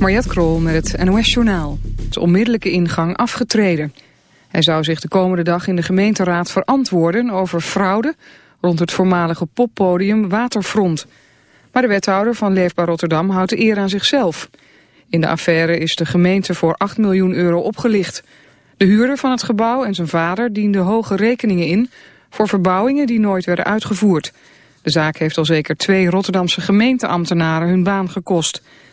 Mariette Krol met het NOS Journaal. De onmiddellijke ingang afgetreden. Hij zou zich de komende dag in de gemeenteraad verantwoorden over fraude rond het voormalige poppodium Waterfront. Maar de wethouder van Leefbaar Rotterdam houdt de eer aan zichzelf. In de affaire is de gemeente voor 8 miljoen euro opgelicht. De huurder van het gebouw en zijn vader dienden hoge rekeningen in... voor verbouwingen die nooit werden uitgevoerd. De zaak heeft al zeker twee Rotterdamse gemeenteambtenaren hun baan gekost...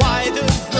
Broke my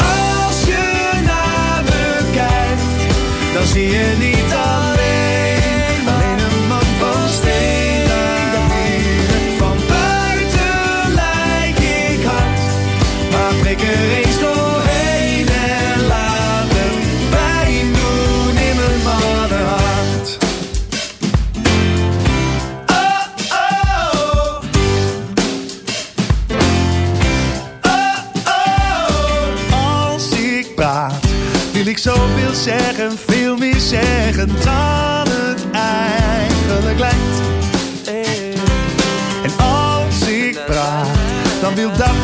dan zie je niet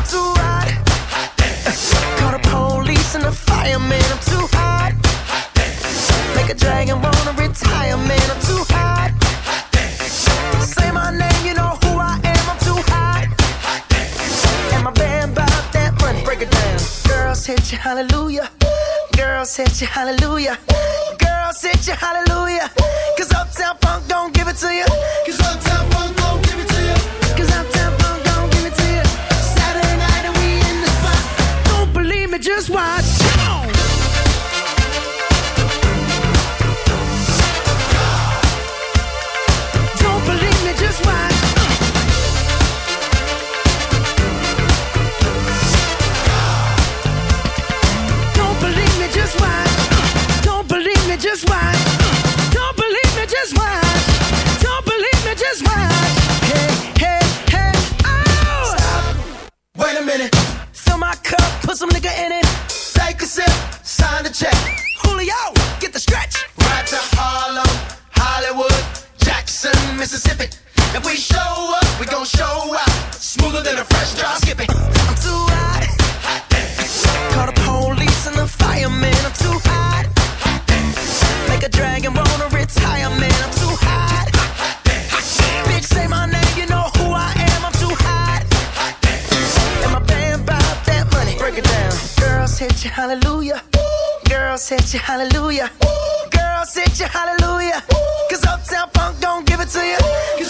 I'm too hot. hot police and fireman, I'm too hot. hot Make a dragon wanna retire, man, I'm too hot. hot Say my name, you know who I am, I'm too hot. hot and my that break it down. Girls hit hallelujah. Girls hit hallelujah. Girls hit you, hallelujah. Cause Uptown Funk don't give it to you hit you hallelujah. Ooh. Girls you hallelujah. Ooh. Cause Uptown Funk don't give it to you.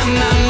My, my,